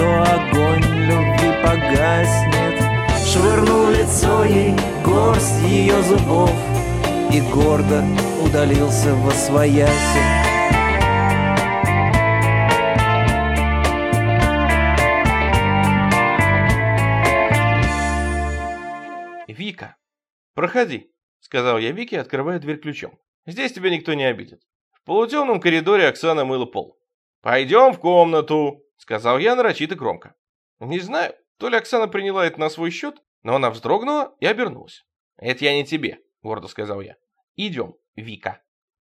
что огонь любви погаснет Швырнул лицо ей горсть ее зубов И гордо удалился во свояси «Вика, проходи», — сказал я Вике, открывая дверь ключом. «Здесь тебя никто не обидит». В полутемном коридоре Оксана мыла пол. «Пойдем в комнату», — сказал я нарочито громко. Не знаю, то ли Оксана приняла это на свой счет, но она вздрогнула и обернулась. «Это я не тебе», — гордо сказал я. «Идем, Вика».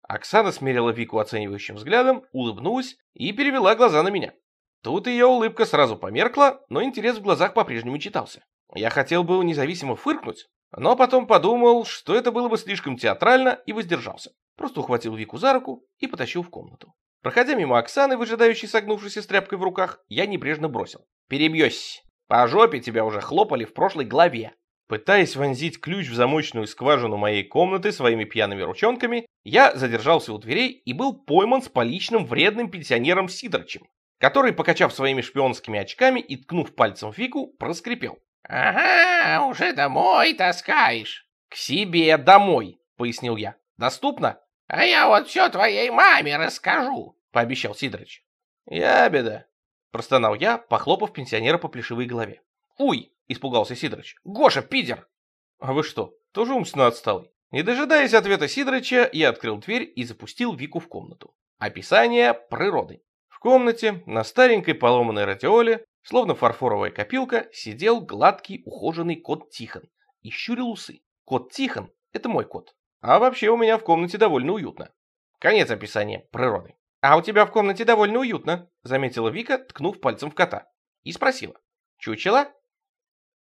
Оксана смерила Вику оценивающим взглядом, улыбнулась и перевела глаза на меня. Тут ее улыбка сразу померкла, но интерес в глазах по-прежнему читался. Я хотел бы независимо фыркнуть, но потом подумал, что это было бы слишком театрально и воздержался. Просто ухватил Вику за руку и потащил в комнату. Проходя мимо Оксаны, выжидающей согнувшейся с тряпкой в руках, я небрежно бросил. «Перебьешься! По жопе тебя уже хлопали в прошлой главе!» Пытаясь вонзить ключ в замочную скважину моей комнаты своими пьяными ручонками, я задержался у дверей и был пойман с поличным вредным пенсионером Сидорчем, который, покачав своими шпионскими очками и ткнув пальцем в Вику, проскрипел. «Ага, уже домой таскаешь». «К себе домой», — пояснил я. «Доступно?» «А я вот все твоей маме расскажу», — пообещал Сидорыч. «Ябеда», — простонал я, похлопав пенсионера по плешивой голове. «Уй!» — испугался Сидорыч. «Гоша, пидер!» «А вы что, тоже умственно отсталый?» Не дожидаясь ответа Сидорыча, я открыл дверь и запустил Вику в комнату. Описание природы. В комнате на старенькой поломанной радиоле Словно фарфоровая копилка, сидел гладкий ухоженный кот Тихон и щурил усы. Кот Тихон — это мой кот. А вообще у меня в комнате довольно уютно. Конец описания природы. «А у тебя в комнате довольно уютно», — заметила Вика, ткнув пальцем в кота. И спросила. «Чучела?»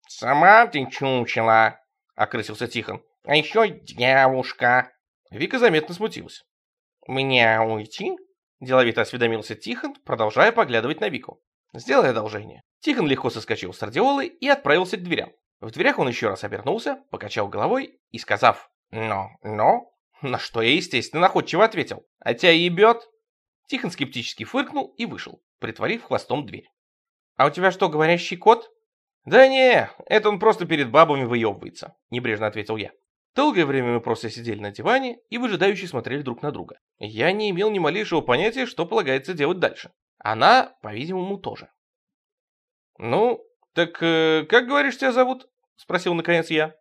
«Сама ты чучела», — окрысился Тихон. «А еще девушка». Вика заметно смутилась. «Мне уйти?» — деловито осведомился Тихон, продолжая поглядывать на Вику. Сделай одолжение. Тихон легко соскочил с радиолы и отправился к дверям. В дверях он еще раз обернулся, покачал головой и, сказав «но, но», на что я, естественно, находчиво ответил «а тебя ебет?» Тихон скептически фыркнул и вышел, притворив хвостом дверь. «А у тебя что, говорящий кот?» «Да не, это он просто перед бабами выебывается», — небрежно ответил я. Долгое время мы просто сидели на диване и выжидающе смотрели друг на друга. Я не имел ни малейшего понятия, что полагается делать дальше. Она, по-видимому, тоже. «Ну, так э, как, говоришь, тебя зовут?» — спросил наконец я.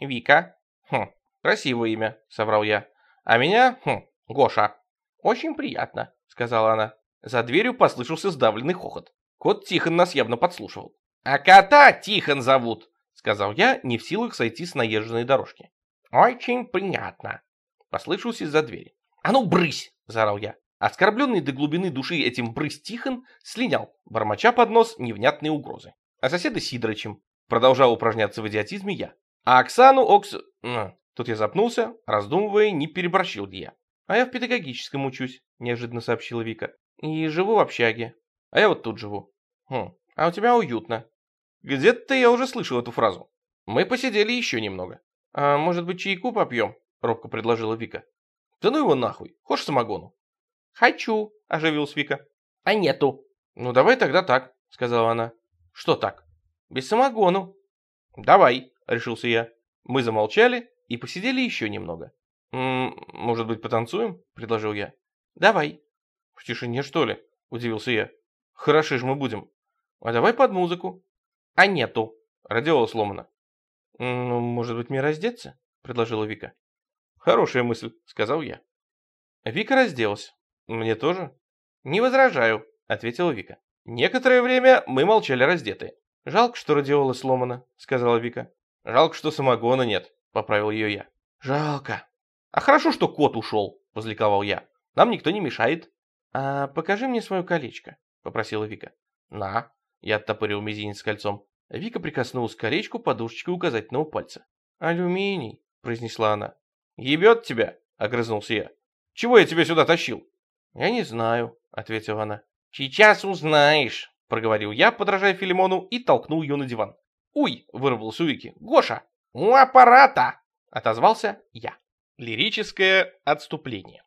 «Вика». «Хм, красивое имя», — соврал я. «А меня, хм, Гоша». «Очень приятно», — сказала она. За дверью послышался сдавленный хохот. Кот Тихон нас явно подслушивал. «А кота Тихон зовут», — сказал я, не в силах сойти с наезженной дорожки. «Очень приятно», — послышался из-за двери. «А ну, брысь!» — заорал я. Оскорбленный до глубины души этим брысь Тихон слинял, бормоча под нос невнятные угрозы. А соседа Сидорычем продолжал упражняться в идиотизме я. А Оксану Окс... Тут я запнулся, раздумывая, не переборщил ли я. А я в педагогическом учусь, неожиданно сообщила Вика. И живу в общаге. А я вот тут живу. Хм, а у тебя уютно. Где-то я уже слышал эту фразу. Мы посидели еще немного. А может быть чайку попьем? Робко предложила Вика. Да ну его нахуй, хочешь самогону? «Хочу», — оживилась Вика. «А нету». «Ну, давай тогда так», — сказала она. «Что так?» «Без самогону». «Давай», — решился я. Мы замолчали и посидели еще немного. «М -м, «Может быть, потанцуем?» — предложил я. «Давай». «В тишине, что ли?» — удивился я. «Хороши же мы будем. А давай под музыку». «А нету». Радиола сломана. «Ну, может быть, мне раздеться?» — предложила Вика. «Хорошая мысль», — сказал я. Вика разделась. «Мне тоже?» «Не возражаю», — ответила Вика. Некоторое время мы молчали раздетые. «Жалко, что радиола сломана», — сказала Вика. «Жалко, что самогона нет», — поправил ее я. «Жалко». «А хорошо, что кот ушел», — возликовал я. «Нам никто не мешает». «А покажи мне свое колечко», — попросила Вика. «На», — я оттопырил мизинец с кольцом. Вика прикоснулась к колечку подушечкой указательного пальца. «Алюминий», — произнесла она. «Ебет тебя», — огрызнулся я. «Чего я тебя сюда тащил?» «Я не знаю», — ответила она. «Сейчас узнаешь», — проговорил я, подражая Филимону, и толкнул ее на диван. «Уй!» — вырвался у Вики. «Гоша!» «У аппарата!» — отозвался я. Лирическое отступление.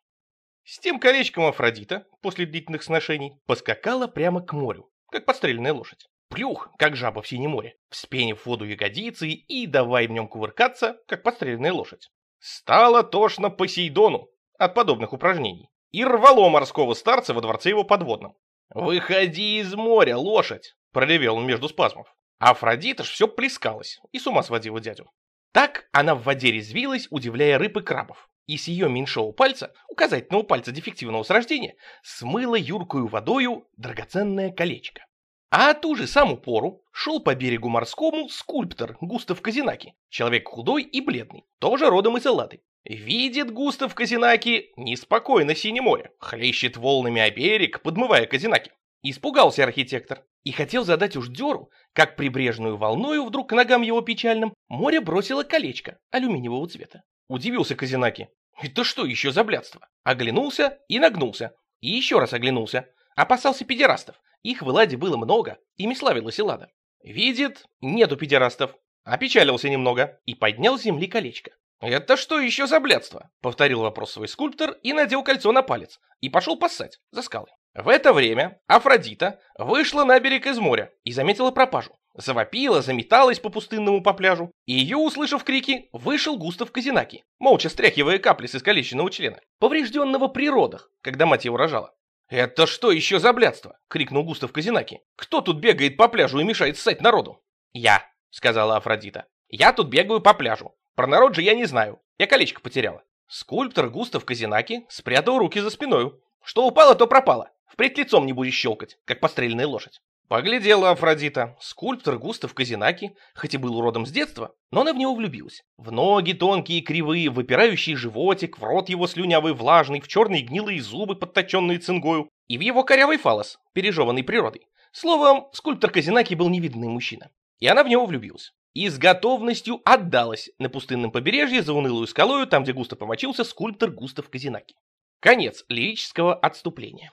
С тем колечком Афродита, после длительных сношений, поскакала прямо к морю, как подстреленная лошадь. Плюх, как жаба в синем море, вспенив воду ягодицы и давай в нем кувыркаться, как подстреленная лошадь. Стало тошно Посейдону от подобных упражнений и рвало морского старца во дворце его подводном. «Выходи из моря, лошадь!» — проревел он между спазмов. Афродита ж все плескалась и с ума сводила дядю. Так она в воде резвилась, удивляя рыб и крабов. И с ее меньшого пальца, указательного пальца дефективного с рождения, смыла юркую водою драгоценное колечко. А ту же самую пору шел по берегу морскому скульптор Густав Казинаки, человек худой и бледный, тоже родом из Эллады. Видит Густав Казинаки неспокойно синее море, хлещет волнами о берег, подмывая Казинаки. Испугался архитектор и хотел задать уж дёру, как прибрежную волною вдруг к ногам его печальным море бросило колечко алюминиевого цвета. Удивился Казинаки. Это что еще за блядство? Оглянулся и нагнулся. И еще раз оглянулся. Опасался педерастов. Их в Эладе было много, ими славилась Эллада. Видит, нету педерастов. Опечалился немного и поднял с земли колечко. «Это что еще за блядство?» — повторил вопрос свой скульптор и надел кольцо на палец. И пошел поссать за скалы. В это время Афродита вышла на берег из моря и заметила пропажу. Завопила, заметалась по пустынному по пляжу, и ее, услышав крики, вышел Густав Казинаки, молча стряхивая капли с искалеченного члена, поврежденного при родах, когда мать его рожала. «Это что еще за блядство?» — крикнул Густав Казинаки. «Кто тут бегает по пляжу и мешает ссать народу?» «Я», — сказала Афродита. «Я тут бегаю по пляжу. Про народ же я не знаю. Я колечко потеряла». Скульптор Густав Казинаки спрятал руки за спиною. Что упало, то пропало. Впредь лицом не будешь щелкать, как постреленная лошадь. Поглядела Афродита. Скульптор Густав Казинаки, хоть и был уродом с детства, но она в него влюбилась. В ноги тонкие и кривые, выпирающий животик, в рот его слюнявый влажный, в черные гнилые зубы, подточенные цингою, и в его корявый фалос, пережеванный природой. Словом, скульптор Казинаки был невиданный мужчина. И она в него влюбилась. И с готовностью отдалась на пустынном побережье за унылую скалою, там, где густо помочился скульптор Густав Казинаки. Конец лирического отступления.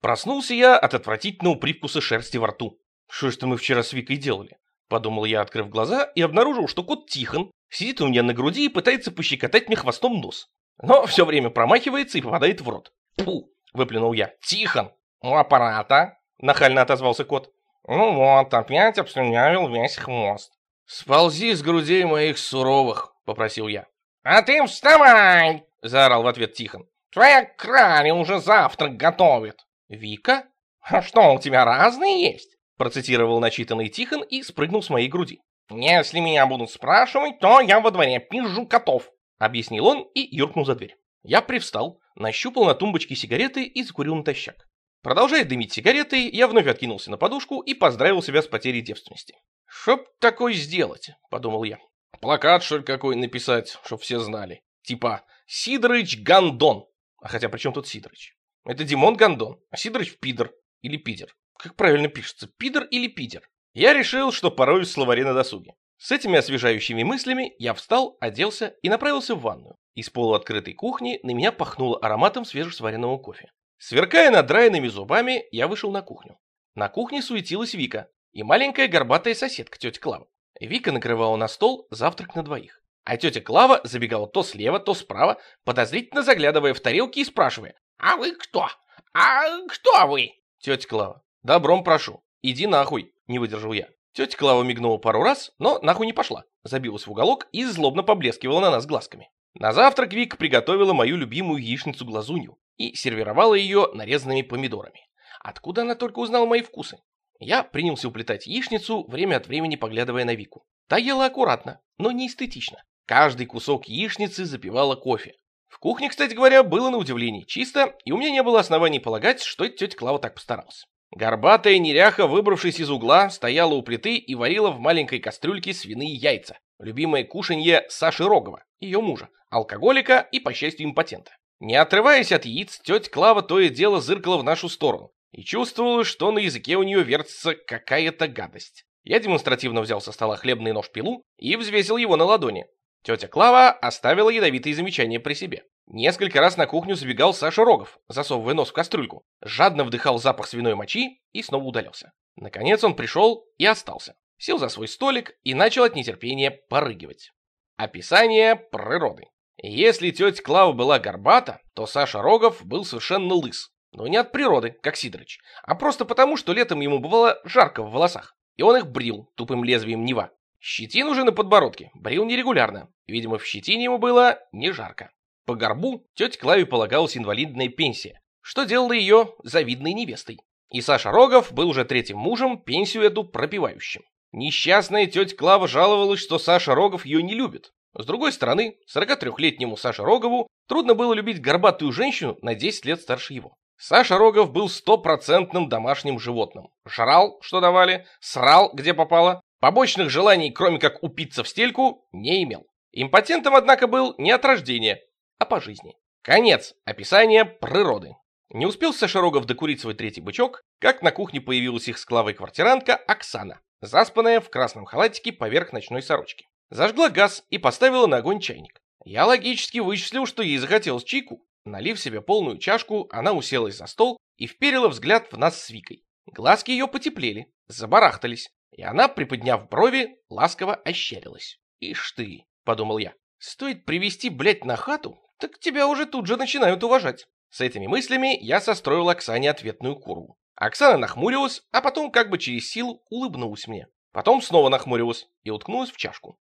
Проснулся я от отвратительного привкуса шерсти во рту. Что ж мы вчера с Викой делали? Подумал я, открыв глаза, и обнаружил, что кот Тихон сидит у меня на груди и пытается пощекотать мне хвостом нос. Но все время промахивается и попадает в рот. Фу, выплюнул я. Тихон! У аппарата? Нахально отозвался кот. Ну вот, опять обслюнявил весь хвост. Сползи с грудей моих суровых, попросил я. А ты вставай! Заорал в ответ Тихон. Твоя краля уже завтрак готовит. «Вика? А что, у тебя разные есть?» Процитировал начитанный Тихон и спрыгнул с моей груди. «Если меня будут спрашивать, то я во дворе пижу котов», объяснил он и юркнул за дверь. Я привстал, нащупал на тумбочке сигареты и закурил натощак. Продолжая дымить сигареты, я вновь откинулся на подушку и поздравил себя с потерей девственности. «Чтоб такой сделать?» — подумал я. «Плакат, что ли, какой написать, чтоб все знали. Типа «Сидорыч Гандон». А хотя при чем тут Сидорыч? Это Димон Гондон, а Сидорович пидор. Или пидер. Как правильно пишется, пидор или пидер? Я решил, что пороюсь в словаре на досуге. С этими освежающими мыслями я встал, оделся и направился в ванную. Из полуоткрытой кухни на меня пахнуло ароматом свежесваренного кофе. Сверкая надраенными зубами, я вышел на кухню. На кухне суетилась Вика и маленькая горбатая соседка, тетя Клава. Вика накрывала на стол завтрак на двоих. А тетя Клава забегала то слева, то справа, подозрительно заглядывая в тарелки и спрашивая, «А вы кто? А кто вы?» «Тетя Клава, добром прошу, иди нахуй», — не выдержал я. Тетя Клава мигнула пару раз, но нахуй не пошла. Забилась в уголок и злобно поблескивала на нас глазками. На завтрак Вик приготовила мою любимую яичницу-глазунью и сервировала ее нарезанными помидорами. Откуда она только узнала мои вкусы? Я принялся уплетать яичницу, время от времени поглядывая на Вику. Та ела аккуратно, но не эстетично. Каждый кусок яичницы запивала кофе. В кухне, кстати говоря, было на удивление чисто, и у меня не было оснований полагать, что тетя Клава так постаралась. Горбатая неряха, выбравшись из угла, стояла у плиты и варила в маленькой кастрюльке свиные яйца. Любимое кушанье Саши Рогова, ее мужа, алкоголика и, по счастью, импотента. Не отрываясь от яиц, тетя Клава то и дело зыркала в нашу сторону и чувствовала, что на языке у нее вертится какая-то гадость. Я демонстративно взял со стола хлебный нож-пилу и взвесил его на ладони. Тетя Клава оставила ядовитые замечания при себе. Несколько раз на кухню забегал Саша Рогов, засовывая нос в кастрюльку, жадно вдыхал запах свиной мочи и снова удалялся. Наконец он пришел и остался. Сел за свой столик и начал от нетерпения порыгивать. Описание природы. Если тетя Клава была горбата, то Саша Рогов был совершенно лыс. Но не от природы, как Сидорыч, а просто потому, что летом ему бывало жарко в волосах, и он их брил тупым лезвием Нева. Щетин уже на подбородке, брил нерегулярно, видимо, в щетине ему было не жарко. По горбу тете Клаве полагалась инвалидная пенсия, что делало ее завидной невестой. И Саша Рогов был уже третьим мужем, пенсию эту пропивающим. Несчастная тетя Клава жаловалась, что Саша Рогов ее не любит. С другой стороны, 43-летнему Саше Рогову трудно было любить горбатую женщину на 10 лет старше его. Саша Рогов был стопроцентным домашним животным. Жрал, что давали, срал, где попало, побочных желаний, кроме как упиться в стельку, не имел. Импотентом, однако, был не от рождения, а по жизни. Конец описания природы. Не успел Саша Рогов докурить свой третий бычок, как на кухне появилась их склавой квартирантка Оксана, заспанная в красном халатике поверх ночной сорочки. Зажгла газ и поставила на огонь чайник. Я логически вычислил, что ей захотелось чайку. Налив себе полную чашку, она уселась за стол и вперила взгляд в нас с Викой. Глазки ее потеплели, забарахтались, и она, приподняв брови, ласково ощерилась. «Ишь ты!» — подумал я. «Стоит привести, блядь, на хату, так тебя уже тут же начинают уважать». С этими мыслями я состроил Оксане ответную курву. Оксана нахмурилась, а потом как бы через силу улыбнулась мне. Потом снова нахмурилась и уткнулась в чашку.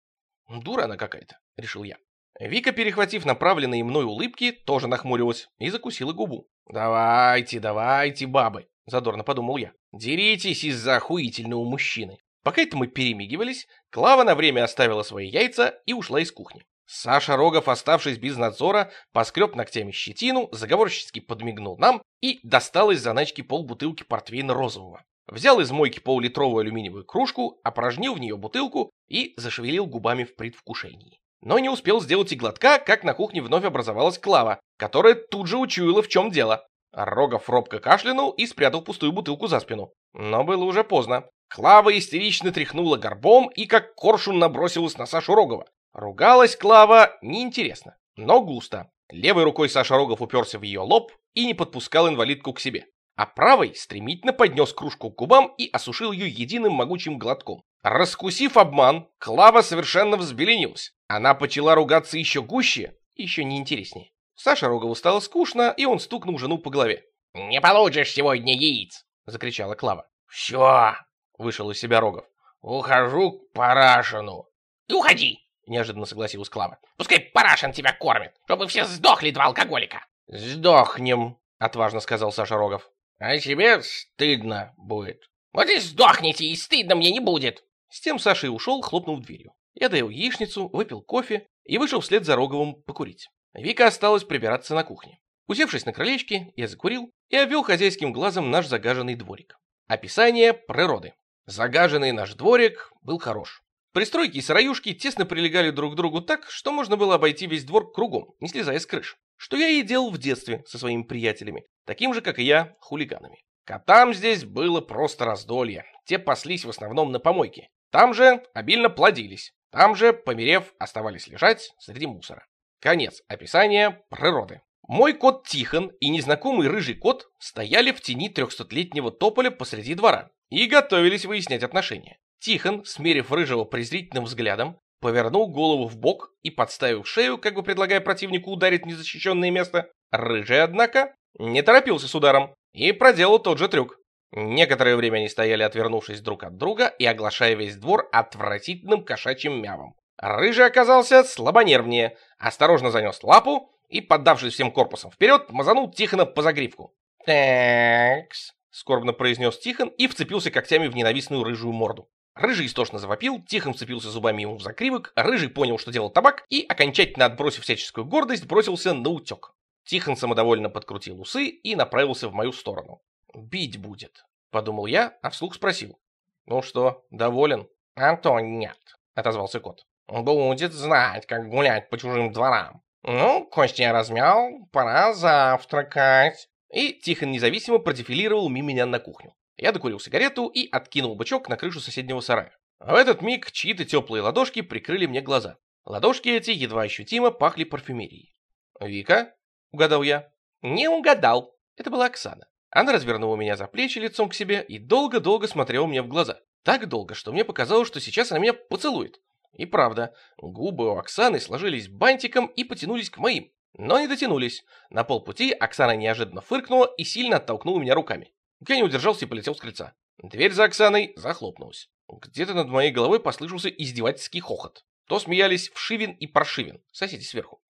«Дура она какая-то», — решил я. Вика, перехватив направленные мной улыбки, тоже нахмурилась и закусила губу. «Давайте, давайте, бабы», — задорно подумал я. «Деритесь из-за охуительного мужчины». Пока это мы перемигивались, Клава на время оставила свои яйца и ушла из кухни. Саша Рогов, оставшись без надзора, поскреб ногтями щетину, заговорщически подмигнул нам и достал из заначки полбутылки портвейна розового. Взял из мойки полулитровую алюминиевую кружку, опорожнил в нее бутылку и зашевелил губами в предвкушении. Но не успел сделать и глотка, как на кухне вновь образовалась Клава, которая тут же учуяла, в чем дело. Рогов робко кашлянул и спрятал пустую бутылку за спину. Но было уже поздно. Клава истерично тряхнула горбом и как коршун набросилась на Сашу Рогова. Ругалась Клава неинтересно, но густо. Левой рукой Саша Рогов уперся в ее лоб и не подпускал инвалидку к себе. А правой стремительно поднес кружку к губам и осушил ее единым могучим глотком. Раскусив обман, Клава совершенно взбеленилась. Она почала ругаться еще гуще еще неинтереснее. Саша Рогову стало скучно, и он стукнул жену по голове. «Не получишь сегодня яиц!» — закричала Клава. «Все!» — вышел из себя Рогов. «Ухожу к Парашину!» «Уходи!» — неожиданно согласилась Клава. «Пускай Парашин тебя кормит, чтобы все сдохли, два алкоголика!» «Сдохнем!» — отважно сказал Саша Рогов. «А тебе стыдно будет!» «Вот и сдохните, и стыдно мне не будет!» С тем Саша и ушел, хлопнув дверью. Я доел яичницу, выпил кофе и вышел вслед за Роговым покурить. Вика осталась прибираться на кухне. Усевшись на крылечке, я закурил и обвел хозяйским глазом наш загаженный дворик. Описание природы. Загаженный наш дворик был хорош. Пристройки и сыроюшки тесно прилегали друг к другу так, что можно было обойти весь двор кругом, не слезая с крыш. Что я и делал в детстве со своими приятелями, таким же, как и я, хулиганами. Котам здесь было просто раздолье. Те паслись в основном на помойке. Там же обильно плодились. Там же, померев, оставались лежать среди мусора. Конец описания природы. Мой кот Тихон и незнакомый рыжий кот стояли в тени трехсотлетнего тополя посреди двора и готовились выяснять отношения. Тихон, смерив рыжего презрительным взглядом, повернул голову в бок и, подставив шею, как бы предлагая противнику ударить в незащищенное место, рыжий, однако, не торопился с ударом и проделал тот же трюк. Некоторое время они стояли, отвернувшись друг от друга и оглашая весь двор отвратительным кошачьим мявом. Рыжий оказался слабонервнее, осторожно занес лапу и, поддавшись всем корпусом вперед, мазанул Тихона по загривку. «Такс», — скорбно произнес Тихон и вцепился когтями в ненавистную рыжую морду. Рыжий истошно завопил, Тихон вцепился зубами ему в закривок, Рыжий понял, что делал табак, и, окончательно отбросив всяческую гордость, бросился на утек. Тихон самодовольно подкрутил усы и направился в мою сторону. «Бить будет», — подумал я, а вслух спросил. «Ну что, доволен?» «А то нет», — отозвался кот. «Будет знать, как гулять по чужим дворам. Ну, кости я размял, пора завтракать». И Тихон независимо продефилировал мимо меня на кухню. Я докурил сигарету и откинул бычок на крышу соседнего сарая. В этот миг чьи-то теплые ладошки прикрыли мне глаза. Ладошки эти едва ощутимо пахли парфюмерией. Вика? Угадал я. Не угадал. Это была Оксана. Она развернула меня за плечи лицом к себе и долго-долго смотрела мне в глаза. Так долго, что мне показалось, что сейчас она меня поцелует. И правда, губы у Оксаны сложились бантиком и потянулись к моим. Но не дотянулись. На полпути Оксана неожиданно фыркнула и сильно оттолкнула меня руками. Я не удержался и полетел с крыльца. Дверь за Оксаной захлопнулась. Где-то над моей головой послышался издевательский хохот. То смеялись Вшивин и Паршивин, соседи сверху.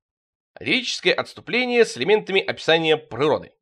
Лирическое отступление с элементами описания природы.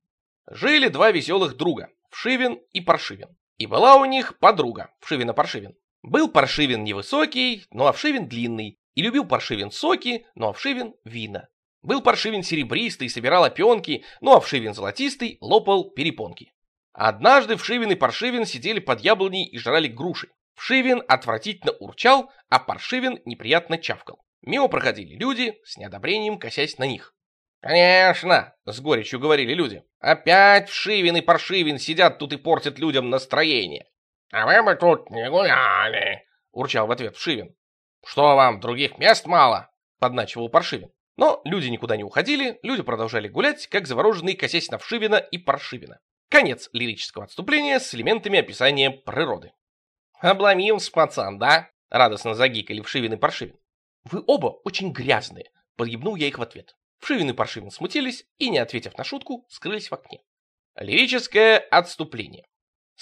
Жили два веселых друга, Вшивин и Паршивин. И была у них подруга, Вшивина-Паршивин. Был Паршивин невысокий, но Овшивин длинный, и любил Паршивин соки, но Овшивин вина. Был Паршивин серебристый, собирал опенки, но Овшивин золотистый лопал перепонки. Однажды Вшивин и Паршивин сидели под яблоней и жрали груши. Вшивин отвратительно урчал, а Паршивин неприятно чавкал. Мимо проходили люди, с неодобрением косясь на них. «Конечно!» — с горечью говорили люди. «Опять Вшивин и Паршивин сидят тут и портят людям настроение!» «А вы бы тут не гуляли!» — урчал в ответ Вшивин. «Что вам, других мест мало?» — подначивал Паршивин. Но люди никуда не уходили, люди продолжали гулять, как завороженные, косясь на Вшивина и Паршивина. Конец лирического отступления с элементами описания природы. «Обломился пацан, да?» — радостно загикали Вшивин и Паршивин. «Вы оба очень грязные», — подъебнул я их в ответ. Вшивин и Паршивин смутились и, не ответив на шутку, скрылись в окне. Лирическое отступление.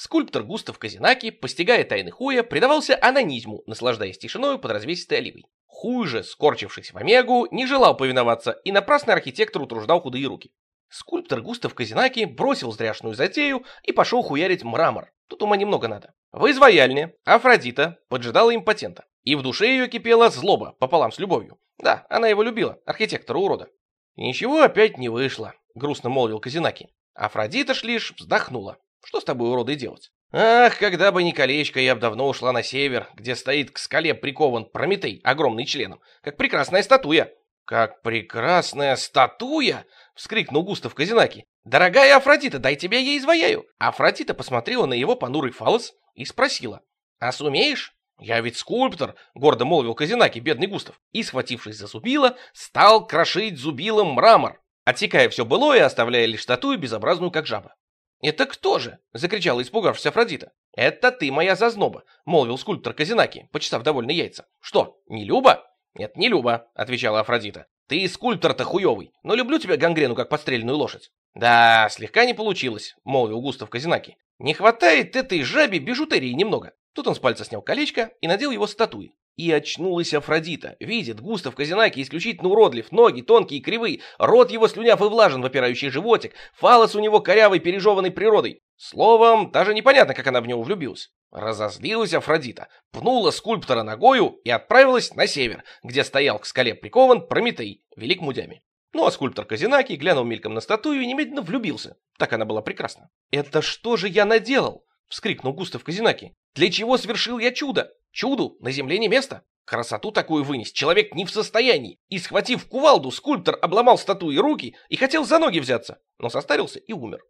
Скульптор Густав Казинаки, постигая тайны хуя, предавался анонизму, наслаждаясь тишиной под развесистой оливой. Хуй же, скорчившись в омегу, не желал повиноваться и напрасно архитектор утруждал худые руки. Скульптор Густав Казинаки бросил зряшную затею и пошел хуярить мрамор. Тут ума немного надо. В изваяльне Афродита поджидала импотента. И в душе ее кипела злоба пополам с любовью. Да, она его любила, архитектора-урода. И ничего опять не вышло, грустно молвил Казинаки. Афродита ж лишь вздохнула. Что с тобой, уроды, делать? Ах, когда бы не колечко, я бы давно ушла на север, где стоит к скале прикован Прометей, огромный членом, как прекрасная статуя. Как прекрасная статуя! вскрикнул Густав Казинаки. Дорогая Афродита, дай тебя ей изваяю. Афродита посмотрела на его понурый фалос и спросила. А сумеешь? «Я ведь скульптор», — гордо молвил Казинаки, бедный Густав, и, схватившись за зубило, стал крошить зубилом мрамор, отсекая все былое, оставляя лишь статую безобразную, как жаба. «Это кто же?» — закричала испугавшись Афродита. «Это ты, моя зазноба», — молвил скульптор Казинаки, почесав довольно яйца. «Что, не Люба?» «Нет, не Люба», — отвечала Афродита. «Ты скульптор-то хуёвый, но люблю тебя гангрену, как подстрельную лошадь». «Да, слегка не получилось», — молвил Густав Казинаки. «Не хватает этой жабе бижутерии немного». Тут он с пальца снял колечко и надел его статуи. И очнулась Афродита. Видит, Густав Казинаки исключительно уродлив, ноги тонкие и кривые, рот его слюняв и влажен, выпирающий животик, фалос у него корявый, пережеванный природой. Словом, даже непонятно, как она в него влюбилась. Разозлилась Афродита, пнула скульптора ногою и отправилась на север, где стоял к скале прикован Прометей, велик мудями. Ну а скульптор Казинаки глянул мельком на статую и немедленно влюбился. Так она была прекрасна. «Это что же я наделал?» — вскрикнул Густав Казинаки. «Для чего совершил я чудо? Чуду на земле не место. Красоту такую вынести человек не в состоянии. И, схватив кувалду, скульптор обломал статуи руки и хотел за ноги взяться, но состарился и умер.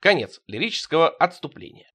Конец лирического отступления.